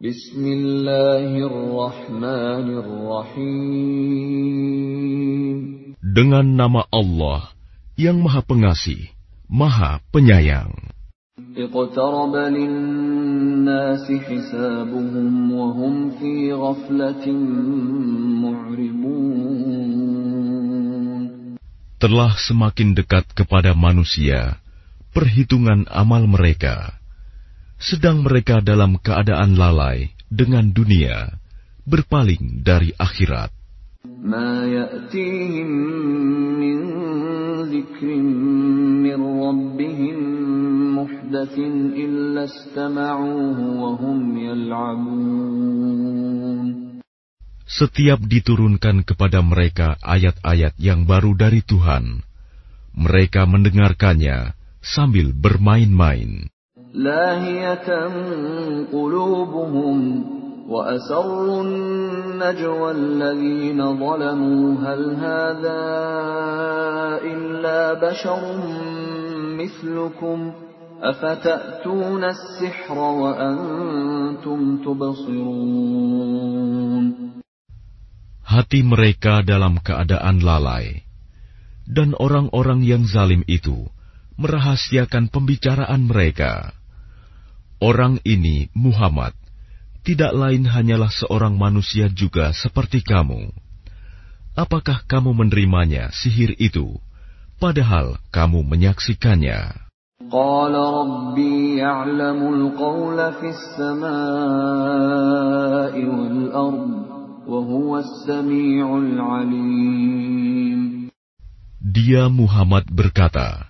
Bismillahirrahmanirrahim. Dengan nama Allah yang Maha Pengasih, Maha Penyayang. اقترب للناس حسابهم وهم في غفلة معرضون Telah semakin dekat kepada manusia perhitungan amal mereka, sedang mereka dalam keadaan lalai dengan dunia, berpaling dari akhirat. Setiap diturunkan kepada mereka ayat-ayat yang baru dari Tuhan, mereka mendengarkannya sambil bermain-main. لاهية قلوبهم وأسروا النجوى الذين ظلموا هل هذا إلا بشر مثلكم أفتأتون السحر وأنتم تبصرون Hati mereka dalam keadaan lalai, dan orang-orang yang zalim itu merahasiakan pembicaraan mereka. Orang ini, Muhammad, tidak lain hanyalah seorang manusia juga seperti kamu. Apakah kamu menerimanya sihir itu, padahal kamu menyaksikannya? قال ربي يعلم القول في السماء والأرض وهو السميع العليم Dia Muhammad berkata,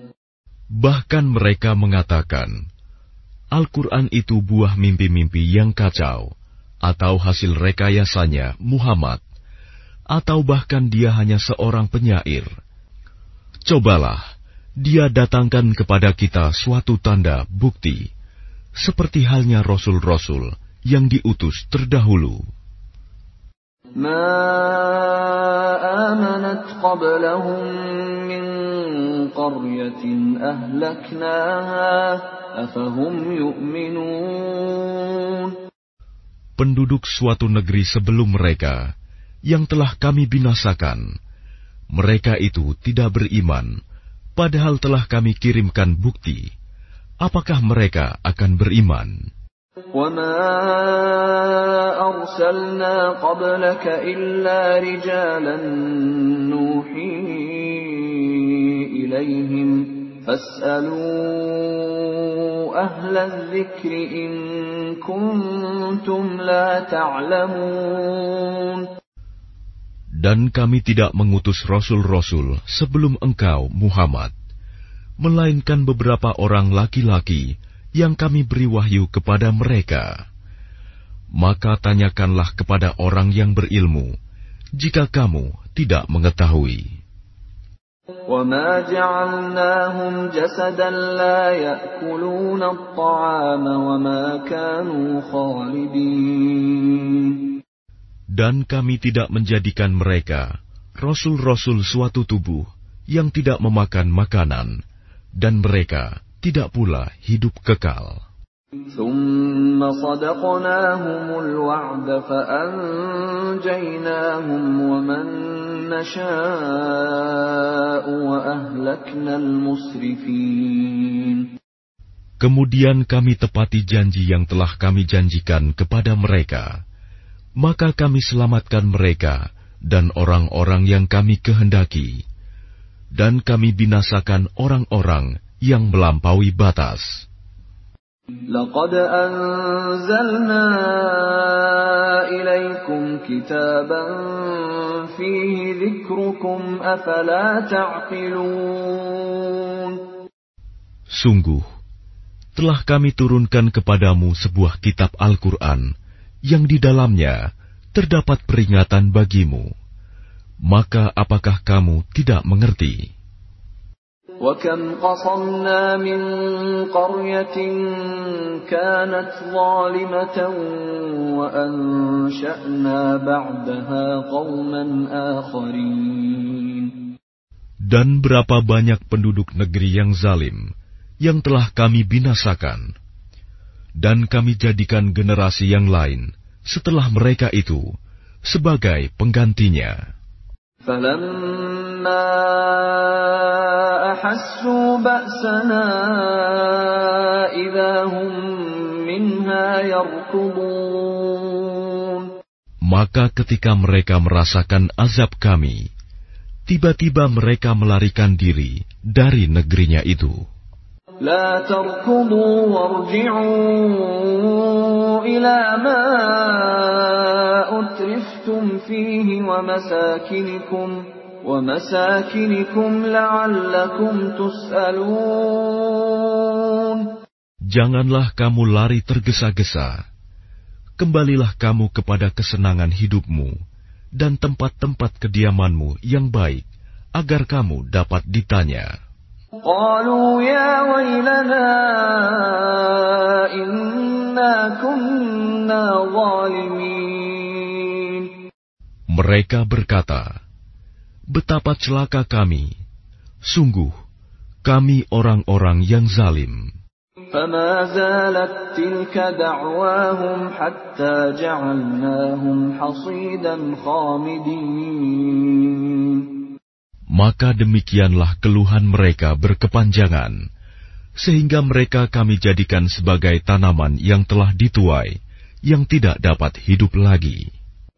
Bahkan mereka mengatakan, Al-Quran itu buah mimpi-mimpi yang kacau, atau hasil rekayasanya Muhammad, atau bahkan dia hanya seorang penyair. Cobalah, dia datangkan kepada kita suatu tanda bukti, seperti halnya Rasul-Rasul yang diutus terdahulu. Ma qablahum min قرية أهلكناها أفهم يؤمنون Penduduk suatu negeri sebelum mereka, yang telah kami binasakan, mereka itu tidak beriman, padahal telah kami kirimkan bukti. Apakah mereka akan beriman? وما أرسلنا قبلك إلا رجالا نوحي إليهم فاسألوا أهل الذكر إن كنتم لا تعلمون Dan kami tidak mengutus rasul-rasul sebelum engkau, Muhammad, melainkan beberapa orang laki-laki yang kami beri wahyu kepada mereka. Maka tanyakanlah kepada orang yang berilmu, jika kamu tidak mengetahui. وما جعلناهم جسدا لا يأكلون الطعام وما كانوا خالدين Dan kami tidak menjadikan mereka rasul-rasul suatu tubuh yang tidak memakan makanan, dan mereka tidak pula hidup kekal. ثم صدقناهم الوعد فأنجيناهم ومن نشاء وأهلكنا المسرفين Kemudian kami tepati janji yang telah kami janjikan kepada mereka. Maka kami selamatkan mereka dan orang-orang yang kami kehendaki. Dan kami binasakan orang-orang yang melampaui batas. لقد أنزلنا إليكم كتابا فيه ذكركم أفلا تعقلون Sungguh, telah kami turunkan kepadamu sebuah kitab Al-Quran yang di dalamnya terdapat peringatan bagimu. Maka apakah kamu tidak mengerti? وكم قصمنا من قرية كانت ظالمة وأنشأنا بعدها قوما آخرين Dan berapa banyak penduduk negeri yang zalim yang telah kami binasakan, dan kami jadikan generasi yang lain setelah mereka itu sebagai penggantinya. فلما أحسوا بأسنا إذا هم منها يركضون Maka ketika mereka merasakan azab kami, tiba-tiba mereka melarikan diri dari negerinya itu. لا تركضوا وارجعوا إلى ما أترفتم فيه ومساكنكم ومساكنكم لعلكم تسألون Janganlah kamu lari tergesa-gesa. Kembalilah kamu kepada kesenangan hidupmu dan tempat-tempat kediamanmu yang baik, agar kamu dapat ditanya. قالوا يا ويلنا إنا كنا ظالمين Mereka berkata, Betapa celaka kami. Sungguh, kami orang-orang yang zalim. فما زالت تلك دعواهم حتى جعلناهم حصيدا خامدين Maka demikianlah keluhan mereka berkepanjangan, sehingga mereka kami jadikan sebagai tanaman yang telah dituai, yang tidak dapat hidup lagi.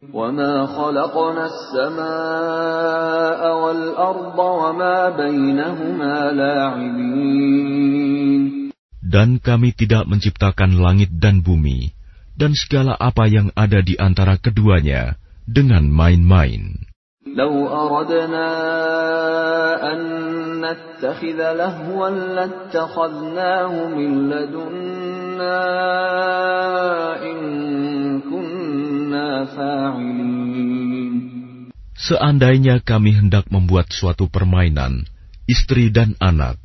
وما خلقنا السماء والأرض وما بينهما لاعبين Dan kami tidak menciptakan langit dan bumi, dan segala apa yang ada di antara keduanya, dengan main-main. لو أردنا أن نتخذ لهوا لاتخذناه من لدنا إن كنا فاعلين Seandainya kami hendak membuat suatu permainan, istri dan anak,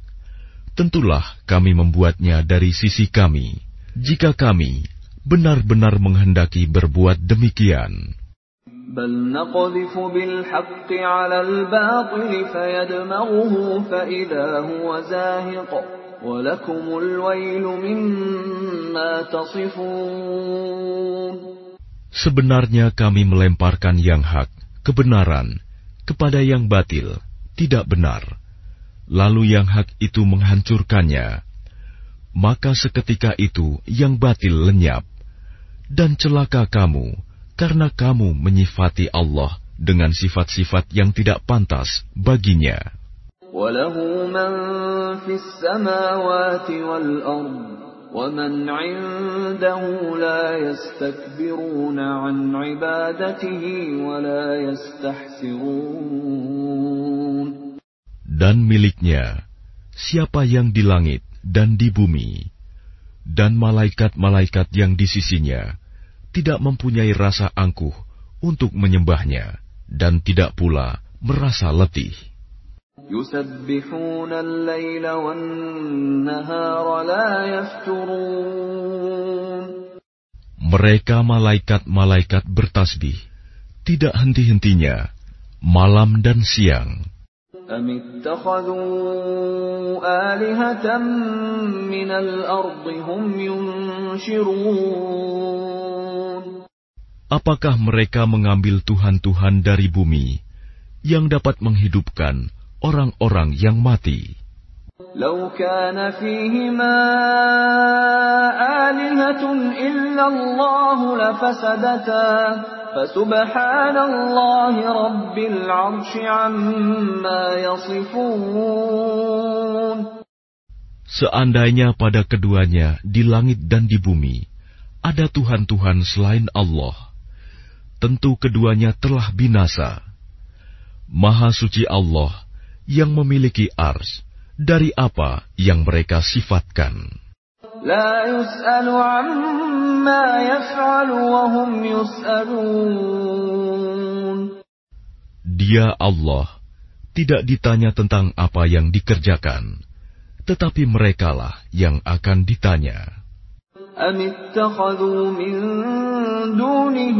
tentulah kami membuatnya dari sisi kami, jika kami benar-benar menghendaki berbuat demikian. بل نقذف بالحق على الباطل فيدمغه فإذا هو زاهق ولكم الويل مما تصفون Sebenarnya kami melemparkan yang hak, kebenaran, kepada yang batil, tidak benar. Lalu yang hak itu menghancurkannya. Maka seketika itu yang batil lenyap. Dan celaka kamu, karena kamu menyifati Allah dengan sifat-sifat yang tidak pantas baginya. وله من في السماوات والأرض ومن عنده لا يستكبرون عن عبادته ولا يستحسرون Dan miliknya, siapa yang di langit dan di bumi, dan malaikat-malaikat yang di sisinya, tidak mempunyai rasa angkuh untuk menyembahnya, dan tidak pula merasa letih. يسبحون الليل والنهار لا يفترون Mereka malaikat-malaikat bertasbih, tidak henti-hentinya, malam dan siang. أم اتخذوا آلهة من الأرض هم ينشرون Apakah mereka mengambil Tuhan-Tuhan dari bumi yang dapat menghidupkan orang-orang yang mati? لو كان فيهما آلهة إلا الله لفسدتا فسبحان الله رب العرش عما يصفون Seandainya pada keduanya di langit dan di bumi ada Tuhan-Tuhan selain Allah, tentu keduanya telah binasa. Maha suci Allah yang memiliki ars dari apa yang mereka sifatkan. لا يسأل عما يفعل وهم يسألون Dia Allah tidak ditanya tentang apa yang dikerjakan, tetapi merekalah yang akan ditanya. أم اتخذوا من دونه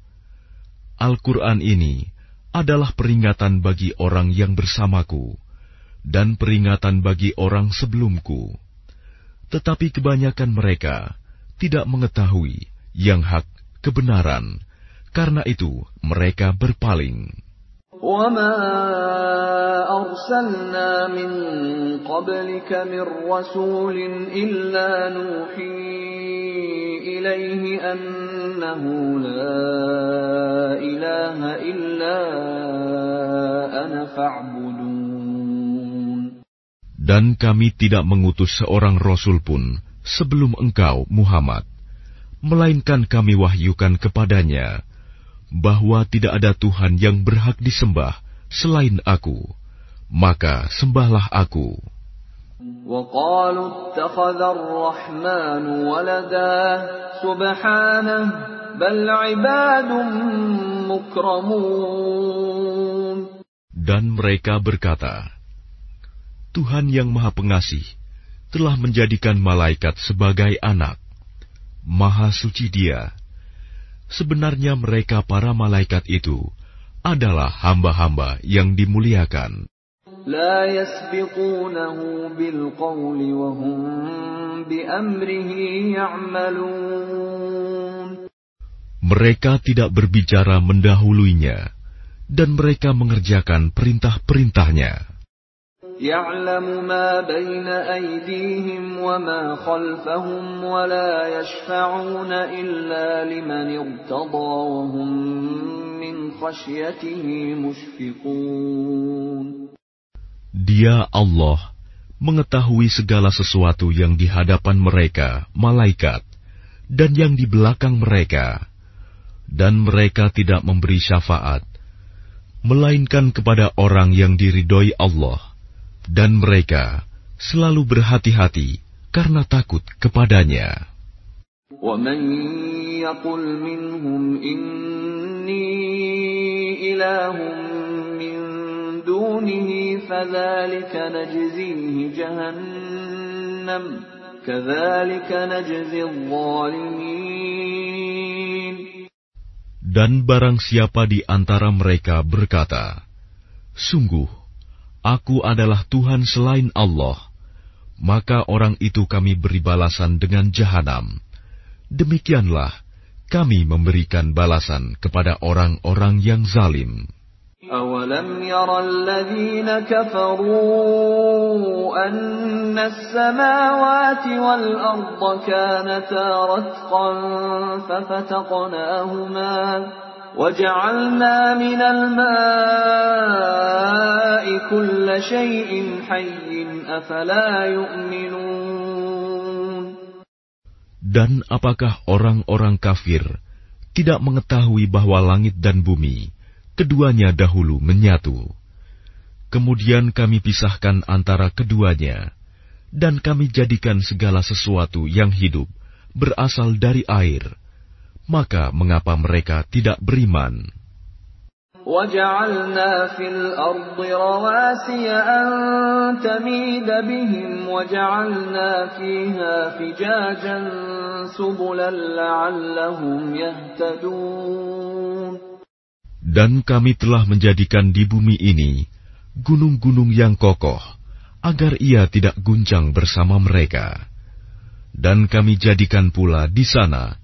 Al-Quran ini adalah peringatan bagi orang yang bersamaku dan peringatan bagi orang sebelumku. Tetapi kebanyakan mereka tidak mengetahui yang hak kebenaran, karena itu mereka berpaling. وما أرسلنا من قبلك من رسول إلا نوحي إليه أنه لا إله إلا أنا فاعبدون Dan kami tidak mengutus seorang rasul pun sebelum engkau, Muhammad, melainkan kami wahyukan kepadanya bahwa tidak ada Tuhan yang berhak disembah selain Aku, maka sembahlah Aku. وقالوا اتخذ الرحمن ولدا سبحانه بل عباد مكرمون Dan mereka berkata, Tuhan yang Maha Pengasih telah menjadikan malaikat sebagai anak. Maha suci Dia. Sebenarnya mereka para malaikat itu adalah hamba-hamba yang dimuliakan. لا يسبقونه بالقول وهم بأمره يعملون Mereka tidak berbicara mendahuluinya, dan mereka mengerjakan perintah-perintahnya. يعلم ما بين أيديهم وما خلفهم ولا يشفعون إلا لمن ارتضى وهم من خشيته مشفقون Dia Allah mengetahui segala sesuatu yang di hadapan mereka, malaikat, dan yang di belakang mereka, dan mereka tidak memberi syafaat, melainkan kepada orang yang diridhoi Allah, dan mereka selalu berhati-hati karena takut kepadanya. ومن يقل منهم إني إله من دونه فذلك نجزيه جهنم كذلك نجزي الظالمين Dan barang siapa di antara mereka berkata, Sungguh, aku adalah Tuhan selain Allah, maka orang itu kami beri balasan dengan jahanam. Demikianlah kami memberikan balasan kepada orang-orang yang zalim. أولم ير الذين كفروا أن السماوات والأرض كانتا رتقا ففتقناهما وجعلنا من الماء كل شيء حي أفلا يؤمنون Dan apakah orang-orang kafir tidak mengetahui bahwa langit dan bumi keduanya dahulu menyatu? Kemudian kami pisahkan antara keduanya, dan kami jadikan segala sesuatu yang hidup berasal dari air. Maka mengapa mereka tidak beriman? وجعلنا في الأرض رواسي أن تميد بهم وجعلنا فيها فجاجا سبلا لعلهم يهتدون Dan kami telah menjadikan di bumi ini gunung-gunung yang kokoh, agar ia tidak guncang bersama mereka. Dan kami jadikan pula di sana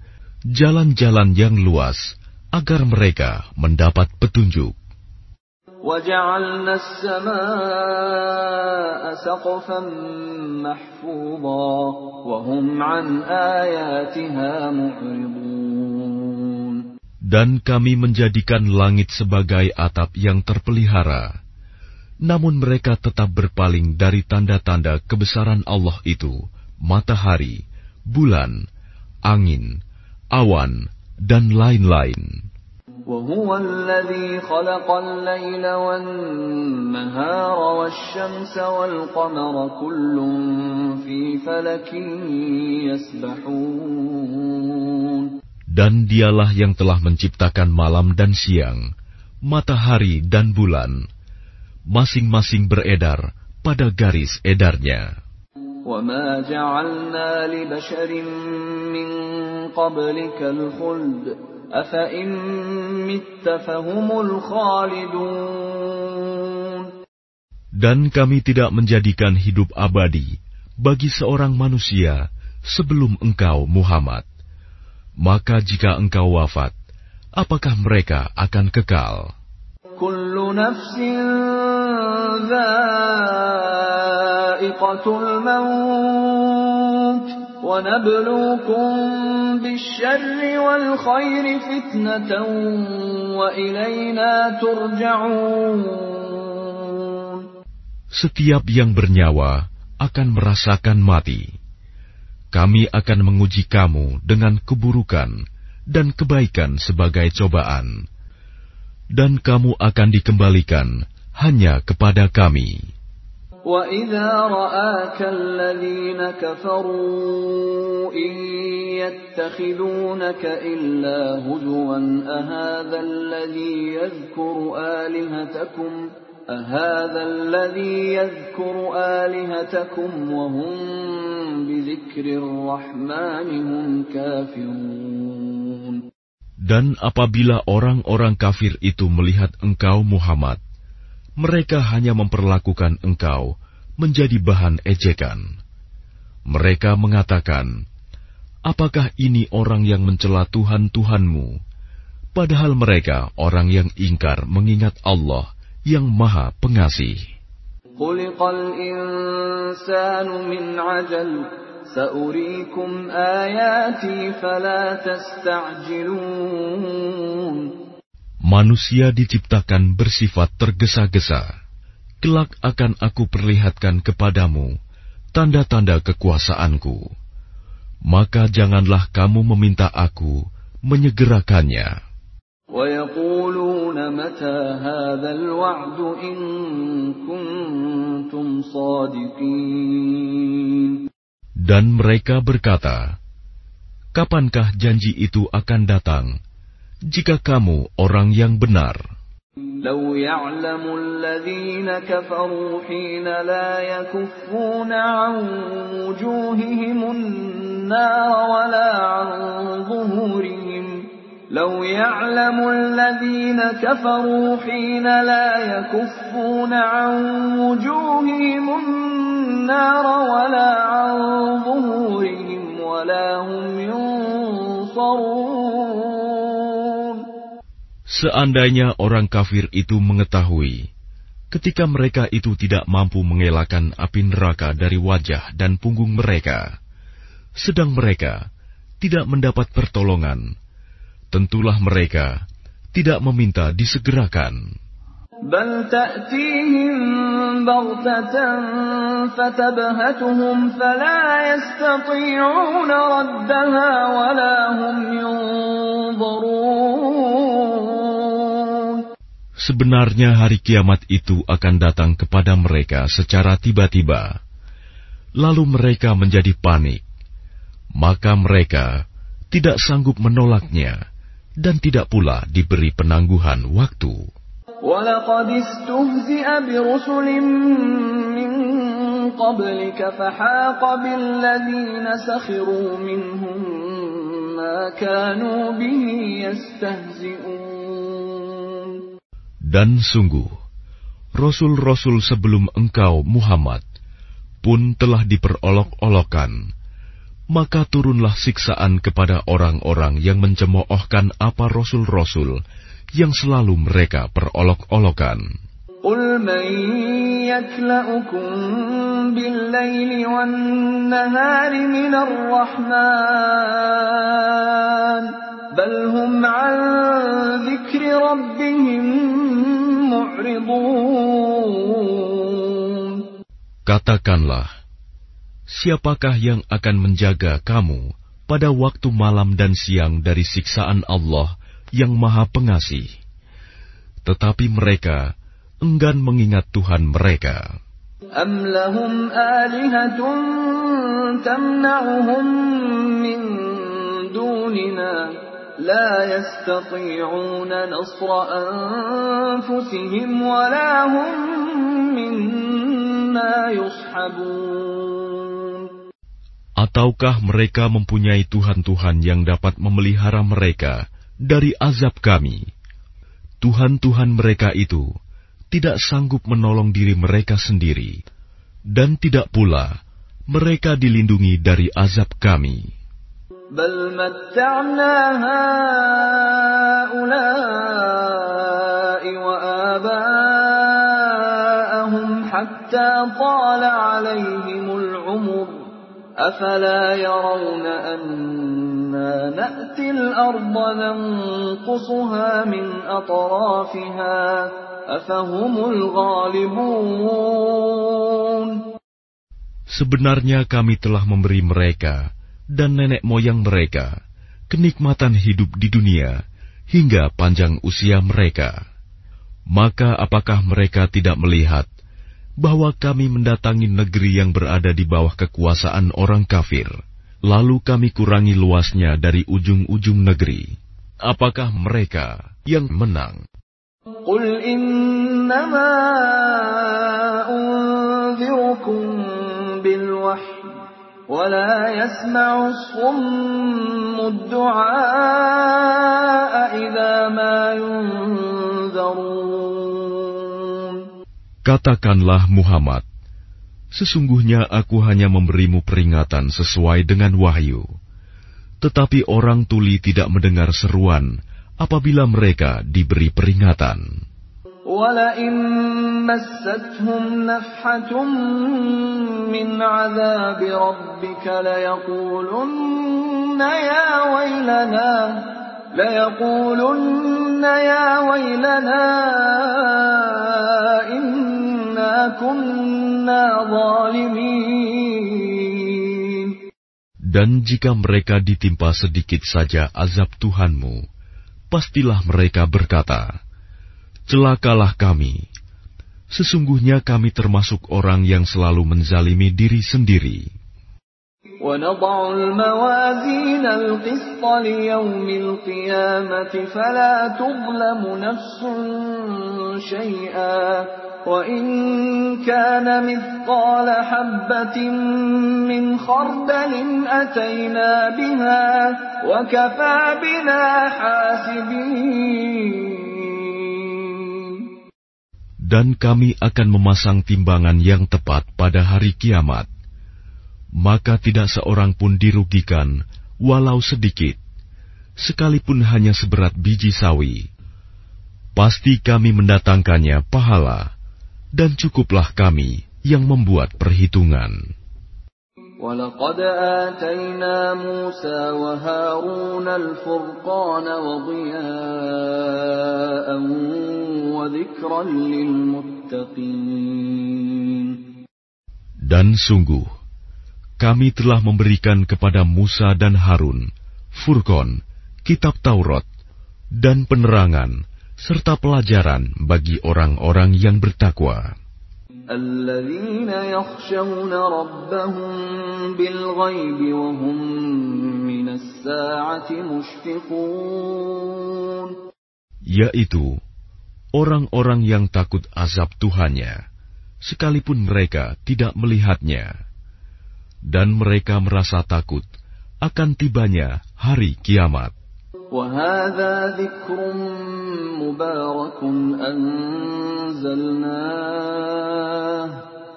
jalan-jalan yang luas agar mereka mendapat petunjuk. Dan kami menjadikan langit sebagai atap yang terpelihara, namun mereka tetap berpaling dari tanda-tanda kebesaran Allah itu, matahari, bulan, angin, awan, dan lain-lain. وهو الذي خلق الليل والنهار والشمس والقمر كل في فلك يسبحون Dan dialah yang telah menciptakan malam dan siang, matahari dan bulan, masing-masing beredar pada garis edarnya. وما جعلنا لبشر من قبلك الخلد أفإن مت فهم الخالدون Dan kami tidak menjadikan hidup abadi bagi seorang manusia sebelum engkau Muhammad. Maka jika engkau wafat, apakah mereka akan kekal? setiap yang bernyawa akan merasakan mati. Kami akan menguji kamu dengan keburukan dan kebaikan sebagai cobaan, dan kamu akan dikembalikan hanya kepada Kami. وإذا رآك الذين كفروا إن يتخذونك إلا هزوا أهذا الذي يذكر آلهتكم أهذا الذي يذكر آلهتكم وهم بذكر الرحمن هم كافرون Dan apabila orang-orang kafir itu melihat engkau Muhammad, mereka hanya memperlakukan engkau menjadi bahan ejekan. Mereka mengatakan, "Apakah ini orang yang mencela Tuhan-Tuhanmu?" Padahal mereka orang yang ingkar mengingat Allah yang Maha Pengasih. خلق الإنسان من عجل سأريكم آياتي فلا تستعجلون Manusia diciptakan bersifat tergesa-gesa. Kelak akan aku perlihatkan kepadamu tanda-tanda kekuasaanku. Maka janganlah kamu meminta aku menyegerakannya. Dan mereka berkata, Kapankah janji itu akan datang? jika kamu orang yang benar? لو يعلم الذين كفروا حين لا يكفون عن وجوههم النار ولا عن ظهورهم لو يعلم الذين كفروا حين لا يكفون عن وجوههم النار ولا عن ظهورهم ولا هم ينصرون Seandainya orang kafir itu mengetahui, ketika mereka itu tidak mampu mengelakkan api neraka dari wajah dan punggung mereka, sedang mereka tidak mendapat pertolongan, tentulah mereka tidak meminta disegerakan. Sebenarnya hari kiamat itu akan datang kepada mereka secara tiba-tiba. Lalu mereka menjadi panik. Maka mereka tidak sanggup menolaknya dan tidak pula diberi penangguhan waktu. Dan sungguh, Rasul-Rasul sebelum engkau Muhammad pun telah diperolok-olokan, maka turunlah siksaan kepada orang-orang yang mencemoohkan apa Rasul-Rasul yang selalu mereka perolok-olokan. قل من يكلأكم بالليل والنهار من الرحمن بل هم عن ذكر ربهم معرضون Katakanlah, siapakah yang akan menjaga kamu pada waktu malam dan siang dari siksaan Allah yang Maha Pengasih? Tetapi mereka enggan mengingat Tuhan mereka. أم لهم آلهة تمنعهم من دوننا لا يستطيعون نصر أنفسهم ولا هم منا يصحبون Ataukah mereka mempunyai Tuhan-Tuhan yang dapat memelihara mereka dari azab kami? Tuhan-Tuhan mereka itu tidak sanggup menolong diri mereka sendiri, dan tidak pula mereka dilindungi dari azab kami. بل متعنا هؤلاء وآباءهم حتى طال عليهم العمر. أفلا يرون أنا نأتي الأرض ننقصها من أطرافها؟ Sebenarnya kami telah memberi mereka dan nenek moyang mereka, kenikmatan hidup di dunia hingga panjang usia mereka. Maka, apakah mereka tidak melihat bahwa kami mendatangi negeri yang berada di bawah kekuasaan orang kafir, lalu kami kurangi luasnya dari ujung-ujung negeri? Apakah mereka yang menang? Qul innama unzirukum ولا يسمع الصم الدعاء إذا ما ينذرون Katakanlah Muhammad, sesungguhnya aku hanya memberimu peringatan sesuai dengan wahyu. Tetapi orang tuli tidak mendengar seruan apabila mereka diberi peringatan. ولئن مستهم نفحة من عذاب ربك ليقولن يا ويلنا ليقولن يا ويلنا إنا كنا ظالمين Dan jika mereka ditimpa sedikit saja azab Tuhanmu, pastilah mereka berkata, Celakalah kami, sesungguhnya kami termasuk orang yang selalu menzalimi diri sendiri. ونضع الموازين القسط ليوم القيامة فلا تظلم نفس شيئا وإن كان مثقال حبة من خردل أتينا بها وكفى بنا حاسبين dan kami akan memasang timbangan yang tepat pada hari kiamat. Maka tidak seorang pun dirugikan, walau sedikit, sekalipun hanya seberat biji sawi. Pasti kami mendatangkannya pahala, dan cukuplah kami yang membuat perhitungan. ولقد آتينا موسى وهارون الفرقان وضياء وذكرا للمتقين Dan sungguh, kami telah memberikan kepada Musa dan Harun, Furqon, kitab Taurat, dan penerangan, serta pelajaran bagi orang-orang yang bertakwa. الذين يخشون ربهم بالغيب وهم من الساعة مشفقون Yaitu, orang-orang yang takut azab Tuhannya, sekalipun mereka tidak melihatnya. Dan mereka merasa takut akan tibanya hari kiamat. وهذا ذكر مبارك أنزلناه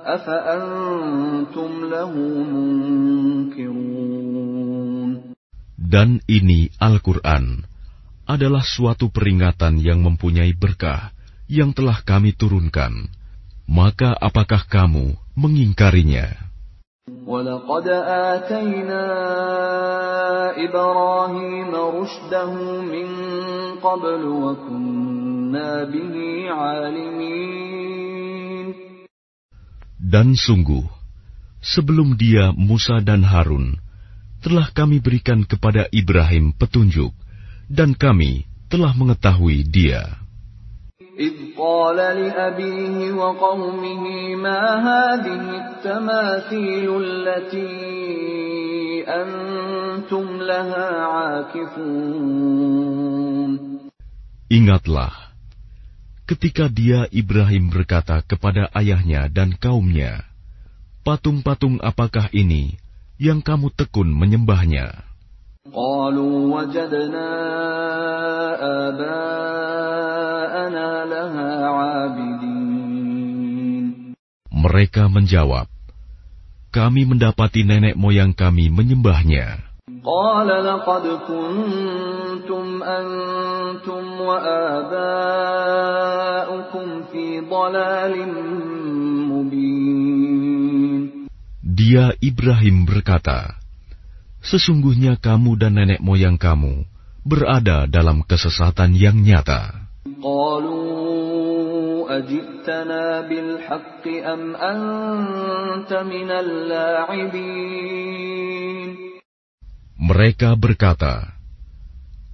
أفأنتم له منكرون Dan ini Al-Quran adalah suatu peringatan yang mempunyai berkah yang telah kami turunkan, maka apakah kamu mengingkarinya? ولقد آتينا إبراهيم رشده من قبل وكنا به عالمين Dan sungguh, sebelum dia Musa dan Harun, telah kami berikan kepada Ibrahim petunjuk, dan kami telah mengetahui dia. إذ قال لأبيه وقومه ما هذه التماثيل التي أنتم لها عاكفون Ingatlah, ketika dia Ibrahim berkata kepada ayahnya dan kaumnya, Patung-patung apakah ini yang kamu tekun menyembahnya? قالوا وجدنا آباءنا لها عابدين Mereka menjawab, Kami mendapati nenek moyang kami menyembahnya. قال لقد كنتم أنتم وآباؤكم في ضلال مبين Dia Ibrahim berkata, Sesungguhnya kamu dan nenek moyang kamu berada dalam kesesatan yang nyata. قالوا أجئتنا بالحق أم أنت من اللاعبين Mereka berkata,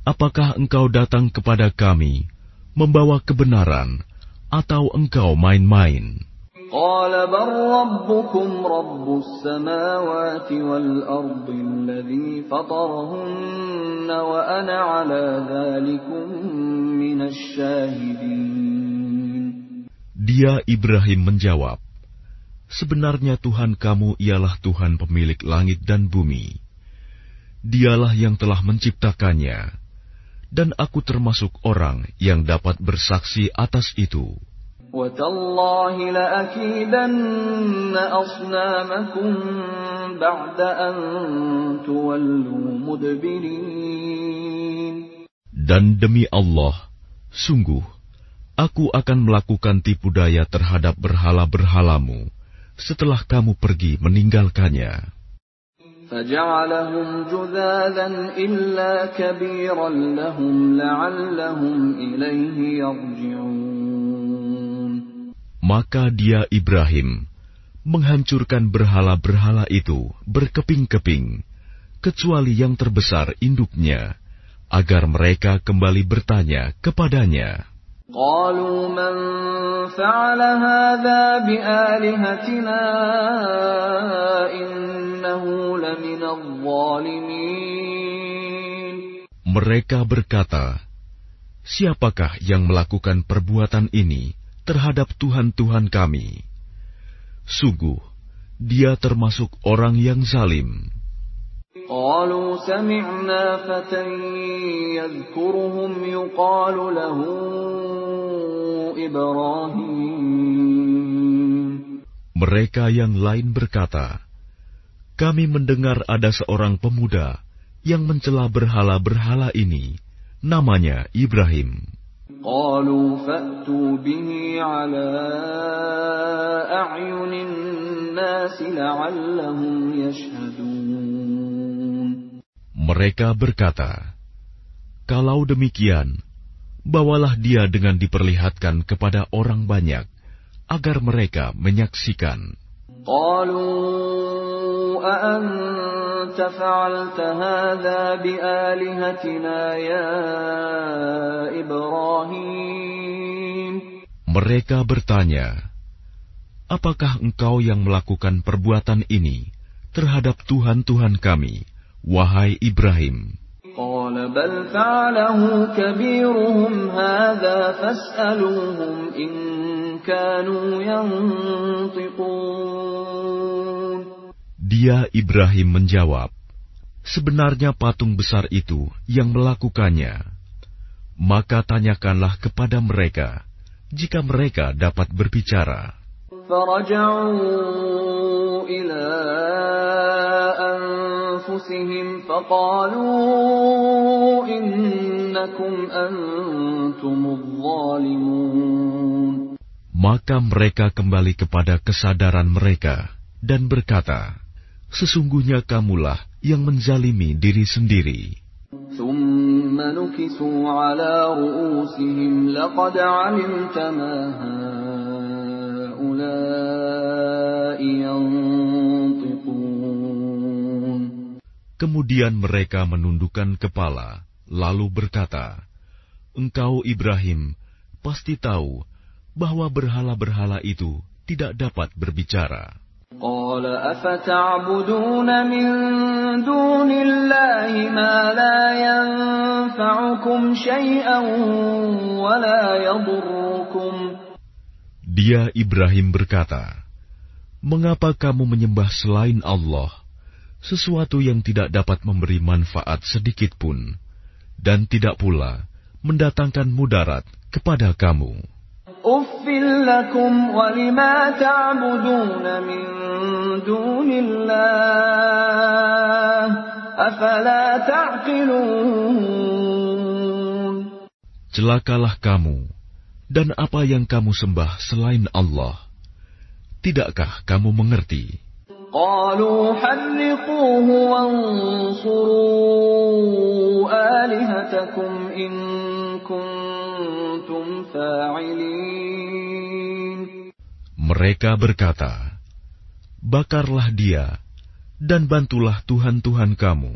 Apakah engkau datang kepada kami membawa kebenaran atau engkau main-main? قال. Dia Ibrahim menjawab, Sebenarnya Tuhan kamu ialah Tuhan pemilik langit dan bumi. Dialah yang telah menciptakannya, dan aku termasuk orang yang dapat bersaksi atas itu. وتالله لأكيدن أصنامكم بعد أن تولوا مدبرين Dan demi Allah, sungguh, aku akan melakukan tipu daya terhadap berhala-berhalamu setelah kamu pergi meninggalkannya. فجعلهم جذاذا إلا كبيرا لهم لعلهم إليه يرجعون Maka dia Ibrahim menghancurkan berhala-berhala itu berkeping-keping, kecuali yang terbesar induknya, agar mereka kembali bertanya kepadanya. قالوا من فعل هذا بآلهتنا إنه لمن الظالمين Mereka berkata, Siapakah yang melakukan perbuatan ini terhadap Tuhan-Tuhan kami? Sungguh, dia termasuk orang yang zalim. قالوا سمعنا فتى يذكرهم يقال له إبراهيم Mereka yang lain berkata, Kami mendengar ada seorang pemuda yang mencela berhala-berhala ini, namanya Ibrahim. قالوا فأتوا به على أعين الناس لعلهم يشهدون Mereka berkata, Kalau demikian, bawalah dia dengan diperlihatkan kepada orang banyak, agar mereka menyaksikan. قالوا أأنت فعلت هذا بآلهتنا يا إبراهيم Mereka bertanya, Apakah engkau yang melakukan perbuatan ini terhadap Tuhan-Tuhan kami, wahai Ibrahim? Dia Ibrahim menjawab, Sebenarnya patung besar itu yang melakukannya. Maka tanyakanlah kepada mereka, jika mereka dapat berbicara. Maka mereka kembali kepada kesadaran mereka dan berkata, sesungguhnya kamulah yang menzalimi diri sendiri. Kemudian mereka menundukkan kepala, lalu berkata, Engkau Ibrahim pasti tahu bahwa berhala-berhala itu tidak dapat berbicara. قال أفتعبدون من دون الله ما لا ينفعكم شيئا ولا يضركم Dia Ibrahim berkata, Mengapa kamu menyembah selain Allah, sesuatu yang tidak dapat memberi manfaat sedikit pun, dan tidak pula mendatangkan mudarat kepada kamu? أف لكم ولما تعبدون من دون الله أفلا تعقلون Celakalah kamu dan apa yang kamu sembah selain Allah. Tidakkah kamu mengerti? قالوا حرقوه وانصروا آلهتكم إن كنتم فاعلين Mereka berkata, Bakarlah dia dan bantulah Tuhan-Tuhan kamu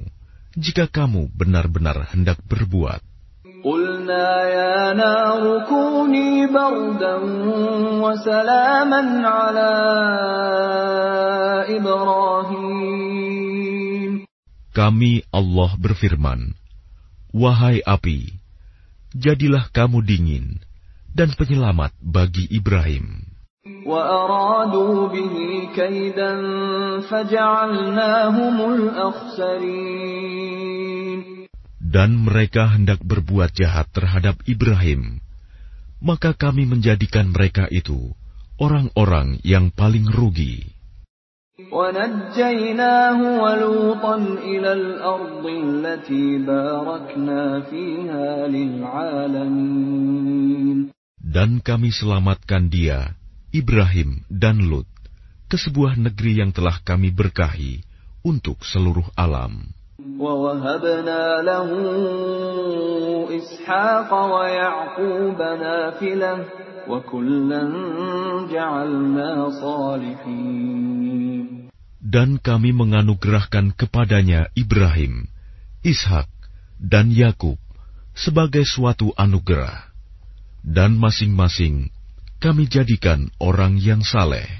jika kamu benar-benar hendak berbuat. قلنا يا نار كوني بردا وسلاما على إبراهيم Kami Allah berfirman, Wahai api, jadilah kamu dingin dan penyelamat bagi Ibrahim. Dan mereka hendak berbuat jahat terhadap Ibrahim, maka kami menjadikan mereka itu orang-orang yang paling rugi. ونجيناه ولوطا إلى الأرض التي باركنا فيها للعالمين Dan kami selamatkan dia, Ibrahim dan Lut, ke sebuah negeri yang telah kami berkahi untuk seluruh alam. ووهبنا له إسحاق ويعقوب نافلة وكلا جعلنا صالحين Dan kami menganugerahkan kepadanya Ibrahim, Ishak, dan Yakub sebagai suatu anugerah. Dan masing-masing kami jadikan orang yang saleh.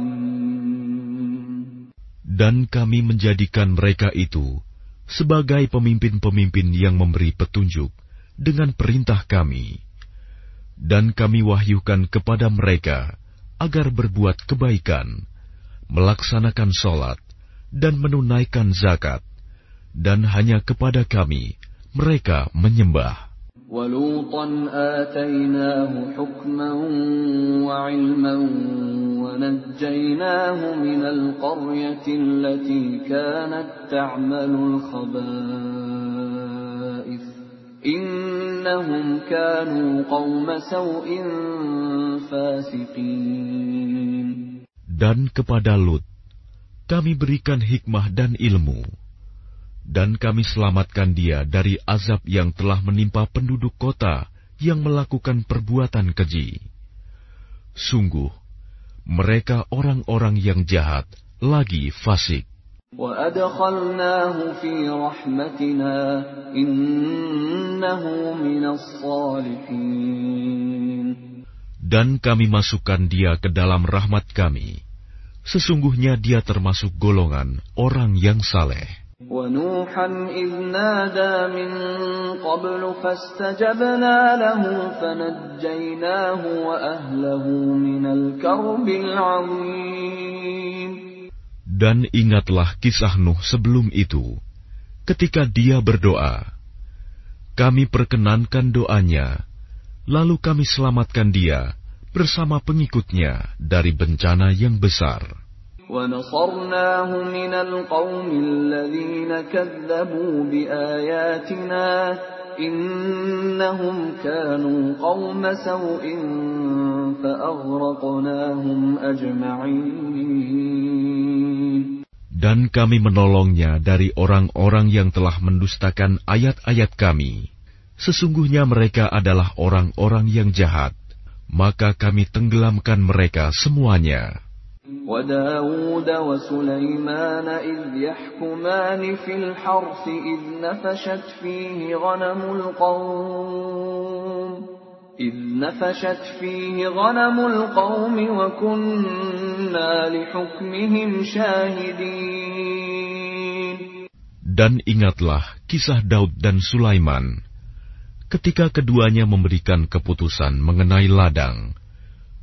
Dan kami menjadikan mereka itu sebagai pemimpin-pemimpin yang memberi petunjuk dengan perintah kami. Dan kami wahyukan kepada mereka agar berbuat kebaikan, melaksanakan sholat, dan menunaikan zakat. Dan hanya kepada kami mereka menyembah. ولوطا آتيناه حكما وعلما ونجيناه من القرية التي كانت تعمل الخبائث إنهم كانوا قوم سوء فاسقين Dan kepada Lut, kami berikan hikmah dan ilmu. dan kami selamatkan dia dari azab yang telah menimpa penduduk kota yang melakukan perbuatan keji. Sungguh, mereka orang-orang yang jahat lagi fasik. Dan kami masukkan dia ke dalam rahmat kami. Sesungguhnya dia termasuk golongan orang yang saleh. ونوحا إذ نادى من قبل فاستجبنا له فنجيناه وأهله من الكرب العظيم Dan ingatlah kisah Nuh sebelum itu, ketika dia berdoa. Kami perkenankan doanya, lalu kami selamatkan dia bersama pengikutnya dari bencana yang besar. ونصرناه من القوم الذين كذبوا بآياتنا إنهم كانوا قوم سوء فأغرقناهم أجمعين Dan kami menolongnya dari orang-orang yang telah mendustakan ayat-ayat kami. Sesungguhnya mereka adalah orang-orang yang jahat, maka kami tenggelamkan mereka semuanya. وداود وسليمان إذ يحكمان في الحرث إذ نفشت فيه غنم القوم إذ نفشت فيه غنم القوم وكنا لحكمهم شاهدين Dan ingatlah kisah Daud dan Sulaiman ketika keduanya memberikan keputusan mengenai ladang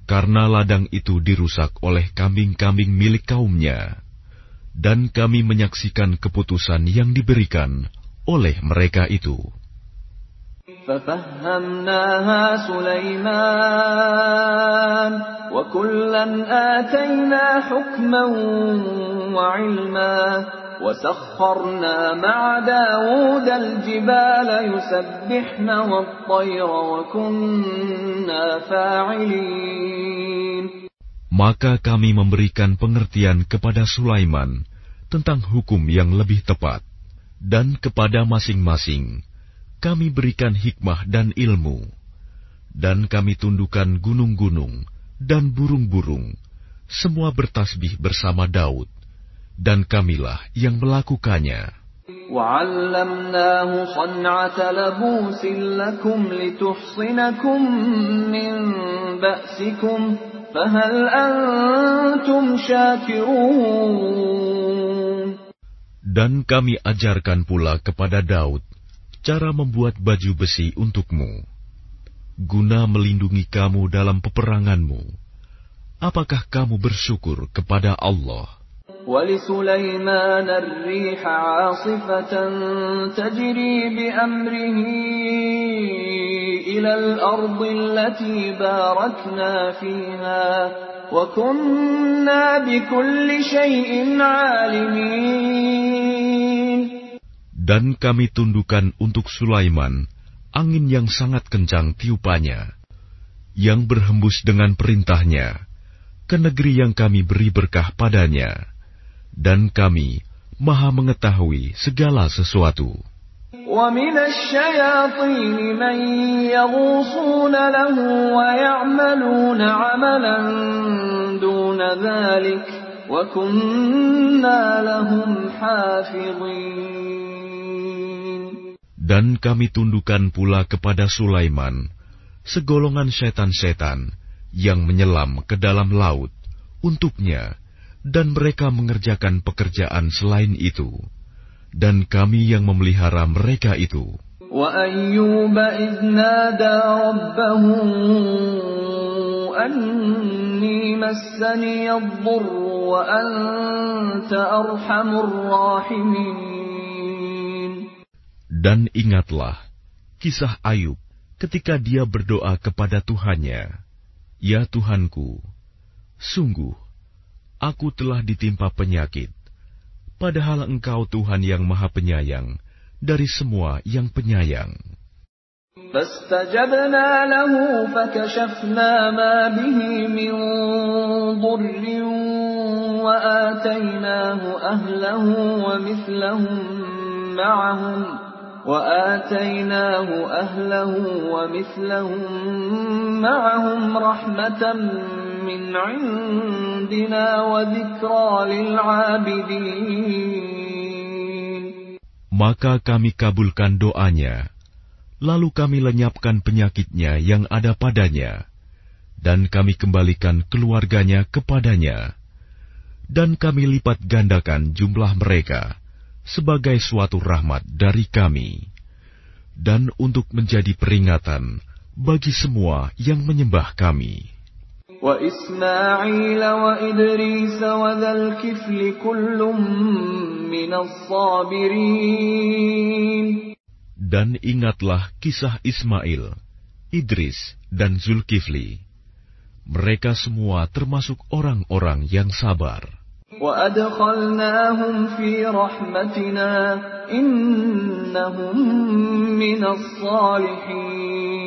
karena ladang itu dirusak oleh kambing-kambing milik kaumnya, dan kami menyaksikan keputusan yang diberikan oleh mereka itu. ففهمناها سليمان وكلا آتينا حكما وعلما وسخرنا مع داود الجبال يسبحن والطير وكنا فاعلين Maka kami memberikan pengertian kepada Sulaiman tentang hukum yang lebih tepat, dan kepada masing-masing kami berikan hikmah dan ilmu, dan kami tundukkan gunung-gunung dan burung-burung, semua bertasbih bersama Daud, dan kamilah yang melakukannya. Dan kami ajarkan pula kepada Daud cara membuat baju besi untukmu, guna melindungi kamu dalam peperanganmu. Apakah kamu bersyukur kepada Allah? ولسليمان الريح عاصفة تجري بأمره إلى الأرض التي باركنا فيها وكنا بكل شيء عالمين Dan kami tundukkan untuk Sulaiman angin yang sangat kencang tiupannya, yang berhembus dengan perintahnya ke negeri yang kami beri berkah padanya dan kami maha mengetahui segala sesuatu. Dan kami tundukkan pula kepada Sulaiman segolongan setan-setan yang menyelam ke dalam laut untuknya dan mereka mengerjakan pekerjaan selain itu, dan kami yang memelihara mereka itu. Dan ingatlah kisah Ayub ketika dia berdoa kepada Tuhannya, "Ya Tuhanku, sungguh..." aku telah ditimpa penyakit, padahal Engkau Tuhan yang Maha Penyayang dari semua yang penyayang. فاستجبنا له فكشفنا ما به من ضر وآتيناه أهله ومثلهم معهم وآتيناه أهله ومثلهم معهم رحمة maka kami kabulkan doanya, lalu kami lenyapkan penyakitnya yang ada padanya, dan kami kembalikan keluarganya kepadanya, dan kami lipat gandakan jumlah mereka sebagai suatu rahmat dari kami, dan untuk menjadi peringatan bagi semua yang menyembah kami. وإسماعيل وإدريس وذا الكفل كل من الصابرين Dan ingatlah kisah Ismail, Idris, dan Zulkifli. Mereka semua termasuk orang-orang yang sabar. وأدخلناهم في رحمتنا إنهم من الصالحين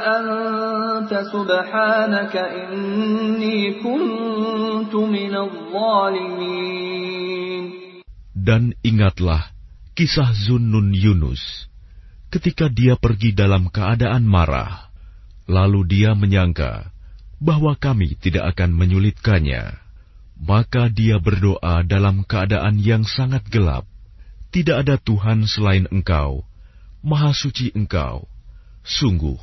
Dan ingatlah kisah Zunnun Yunus ketika dia pergi dalam keadaan marah. Lalu dia menyangka bahwa kami tidak akan menyulitkannya. Maka dia berdoa dalam keadaan yang sangat gelap. Tidak ada Tuhan selain engkau, Maha Suci engkau. Sungguh,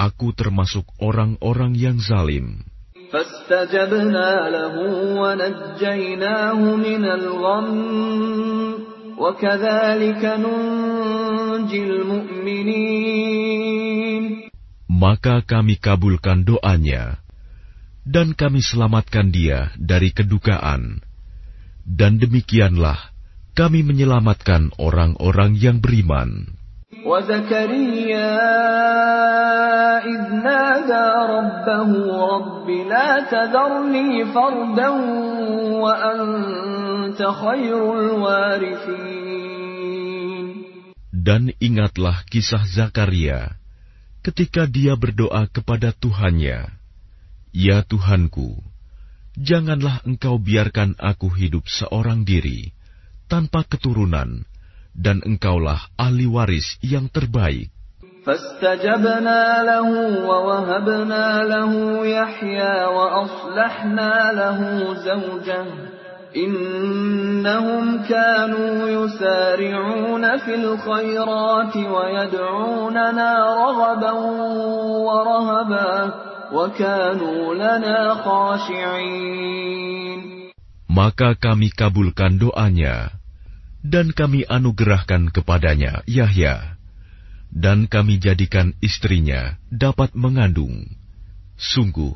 aku termasuk orang-orang yang zalim. فاستجبنا له ونجيناه من الغم وكذلك ننجي المؤمنين Maka kami kabulkan doanya, dan kami selamatkan dia dari kedukaan. Dan demikianlah kami menyelamatkan orang-orang yang beriman. وزكريا إذ نادى ربه رب لا تذرني فردا وأنت خير الوارثين Dan ingatlah kisah Zakaria ketika dia berdoa kepada Tuhannya, "Ya Tuhanku, janganlah Engkau biarkan aku hidup seorang diri tanpa keturunan, dan Engkaulah ahli waris yang terbaik." فاستجبنا له ووهبنا له يحيى وأصلحنا له زوجه إنهم كانوا يسارعون في الخيرات ويدعوننا رغبا ورهبا وكانوا لنا خاشعين Maka kami kabulkan doanya, dan kami anugerahkan kepadanya Yahya, dan kami jadikan istrinya dapat mengandung. Sungguh,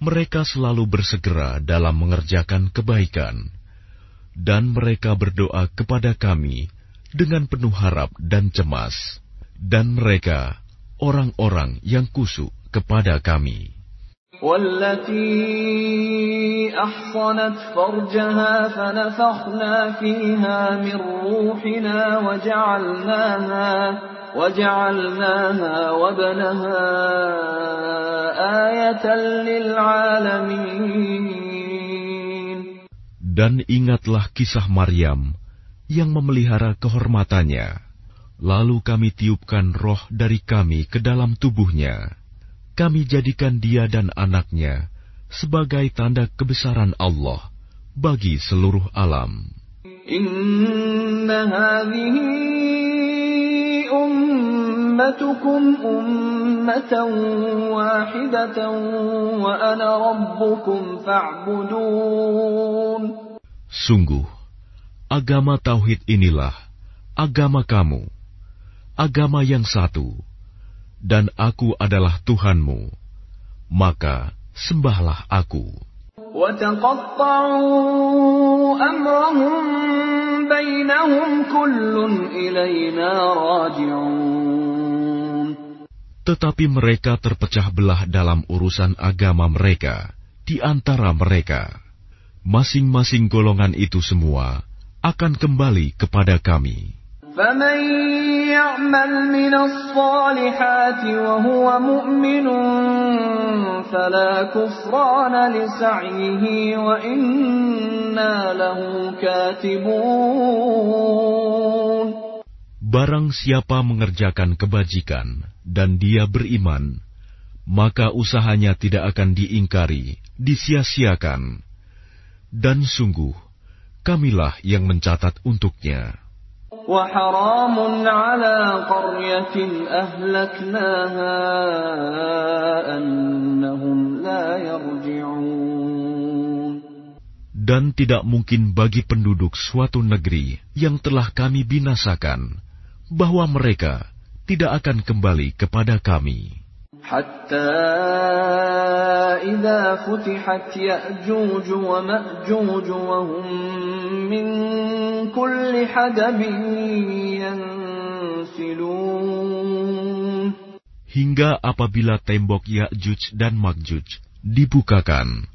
mereka selalu bersegera dalam mengerjakan kebaikan, dan mereka berdoa kepada kami dengan penuh harap dan cemas, dan mereka orang-orang yang kusuk kepada kami. والتي أحصنت فرجها فنفخنا فيها من روحنا وجعلناها وجعلناها وابنها آية للعالمين Dan ingatlah kisah Maryam yang memelihara kehormatannya. Lalu kami tiupkan roh dari kami ke dalam tubuhnya. kami jadikan dia dan anaknya sebagai tanda kebesaran Allah bagi seluruh alam. Inna hadhihi ummatukum ummatan wahidatan wa ana rabbukum fa'budun. Sungguh, agama Tauhid inilah agama kamu, agama yang satu, dan aku adalah Tuhanmu, maka sembahlah aku. Tetapi mereka terpecah belah dalam urusan agama mereka, di antara mereka. Masing-masing golongan itu semua akan kembali kepada kami. فمن يعمل من الصالحات وهو مؤمن فلا كفران لسعيه وإنا له كاتبون Barang siapa mengerjakan kebajikan dan dia beriman, maka usahanya tidak akan diingkari, disia-siakan. Dan sungguh, kamilah yang mencatat untuknya. Dan tidak mungkin bagi penduduk suatu negeri yang telah kami binasakan, bahwa mereka tidak akan kembali kepada kami. حتى إذا فتحت يأجوج ومأجوج وهم من Hingga apabila tembok Ya'juj dan Makjuj dibukakan,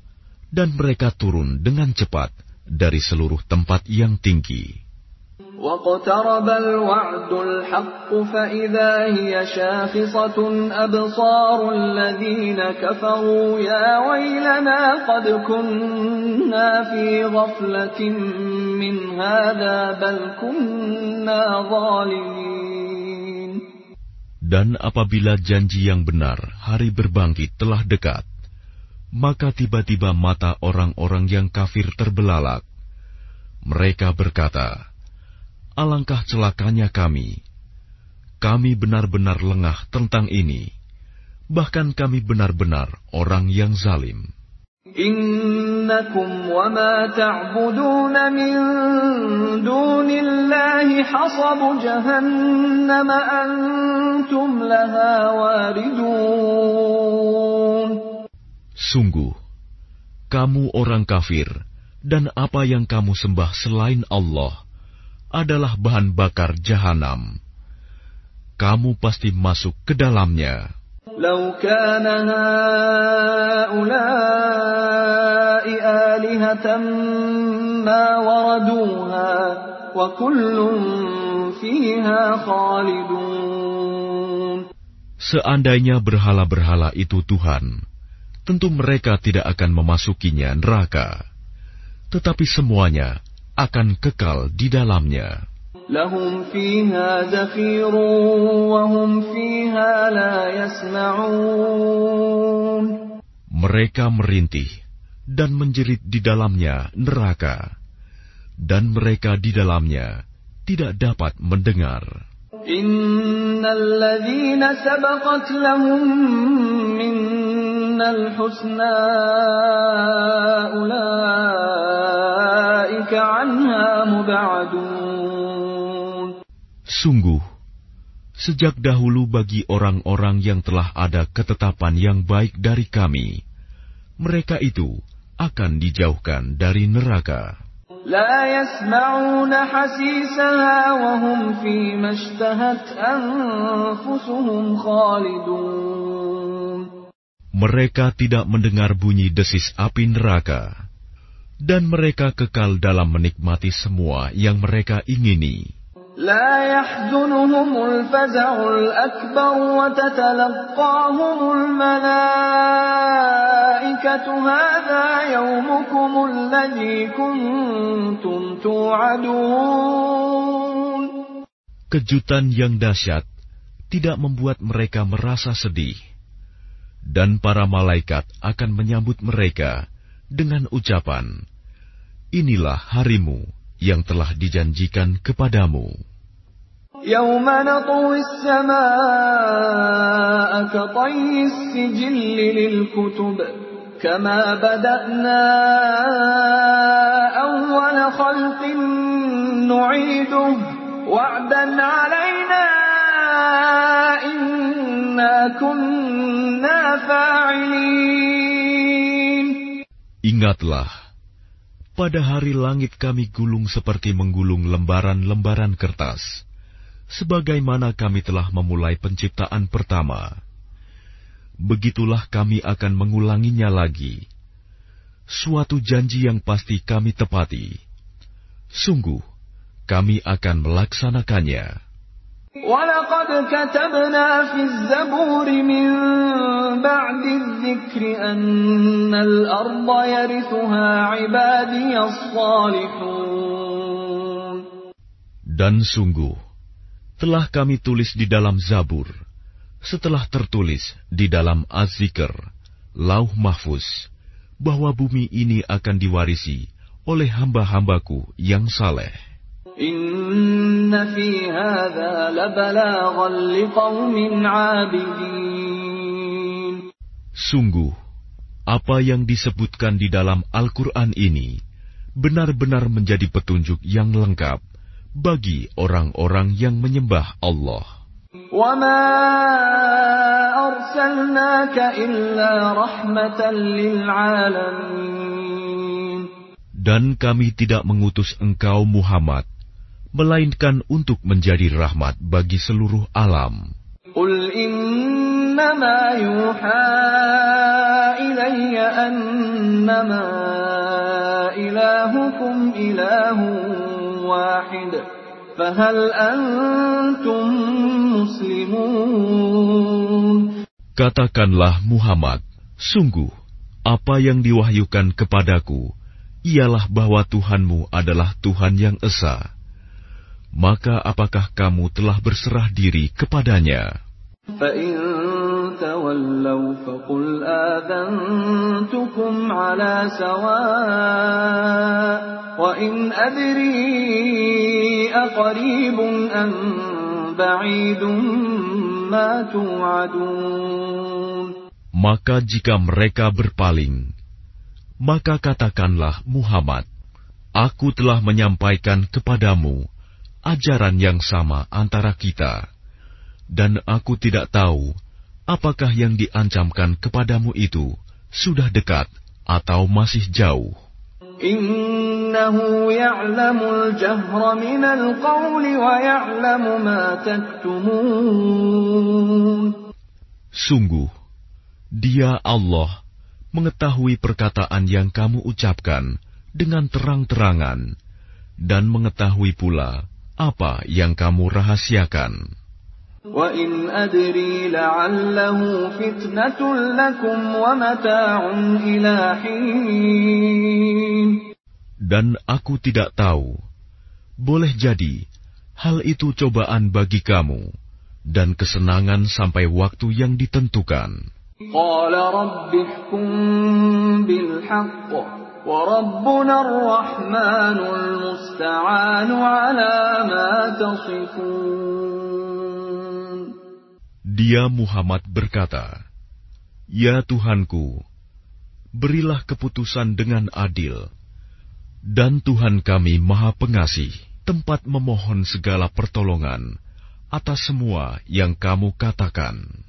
dan mereka turun dengan cepat dari seluruh tempat yang tinggi. واقترب الوعد الحق فإذا هي شاخصة أبصار الذين كفروا يا ويلنا قد كنا في غفلة من هذا بل كنا ظالمين Dan apabila janji yang benar, hari berbangkit telah dekat, maka tiba-tiba mata orang-orang yang kafir terbelalak. Mereka berkata, Alangkah celakanya kami. Kami benar-benar lengah tentang ini. Bahkan kami benar-benar orang yang zalim. Innakum wa ma ta'budun min dunillahi hasabu jahannam antum laha waridun. Sungguh, kamu orang kafir dan apa yang kamu sembah selain Allah adalah bahan bakar jahanam. Kamu pasti masuk ke dalamnya. Seandainya berhala-berhala itu Tuhan, tentu mereka tidak akan memasukinya neraka. Tetapi semuanya akan kekal di dalamnya. Mereka merintih dan menjerit di dalamnya neraka, dan mereka di dalamnya tidak dapat mendengar. Innalladzina sabaqat lahum minnal husna Sungguh, sejak dahulu bagi orang-orang yang telah ada ketetapan yang baik dari kami, mereka itu akan dijauhkan dari neraka. Mereka tidak mendengar bunyi desis api neraka dan mereka kekal dalam menikmati semua yang mereka ingini. Kejutan yang dahsyat tidak membuat mereka merasa sedih, dan para malaikat akan menyambut mereka dengan ucapan, inilah harimu yang telah dijanjikan kepadamu. يوم نطوي السماء كطي السجل للكتب كما بدأنا أول خلق نعيده وعدا علينا إنا كنا فاعلين Ingatlah pada hari langit kami gulung seperti menggulung lembaran-lembaran kertas, sebagaimana kami telah memulai penciptaan pertama. Begitulah kami akan mengulanginya lagi. Suatu janji yang pasti kami tepati. Sungguh, kami akan melaksanakannya. ولقد كتبنا في الزبور من بعد الذكر أن الأرض يرثها عبادي الصالحون Dan sungguh, telah kami tulis di dalam Zabur, setelah tertulis di dalam Az-Zikr, Lauh Mahfuz, bahwa bumi ini akan diwarisi oleh hamba-hambaku yang saleh. Inna fi hadha labalaghan liqaumin 'abidin. Sungguh, apa yang disebutkan di dalam Al-Quran ini benar-benar menjadi petunjuk yang lengkap bagi orang-orang yang menyembah Allah. وَمَا أَرْسَلْنَاكَ إِلَّا رَحْمَةً لِلْعَالَمِينَ Dan kami tidak mengutus engkau Muhammad, melainkan untuk menjadi rahmat bagi seluruh alam. Katakanlah Muhammad, sungguh apa yang diwahyukan kepadaku ialah bahwa Tuhanmu adalah Tuhan yang esa maka apakah kamu telah berserah diri kepadanya? Maka jika mereka berpaling, maka katakanlah Muhammad, Aku telah menyampaikan kepadamu ajaran yang sama antara kita dan aku tidak tahu apakah yang diancamkan kepadamu itu sudah dekat atau masih jauh. Innahu ya'lamul jahra minal qawli wa ya'lamu ma taktumun. Sungguh, dia Allah mengetahui perkataan yang kamu ucapkan dengan terang-terangan dan mengetahui pula apa yang kamu rahasiakan. وَإِنْ أَدْرِي لَعَلَّهُ فِتْنَةٌ لَكُمْ وَمَتَاعٌ إِلَى حِينٍ Dan aku tidak tahu, boleh jadi hal itu cobaan bagi kamu dan kesenangan sampai waktu yang ditentukan. قَالَ رَبِّ احْكُم بِالْحَقِّ Dia Muhammad berkata, Ya Tuhanku, berilah keputusan dengan adil, dan Tuhan kami Maha Pengasih, tempat memohon segala pertolongan atas semua yang kamu katakan.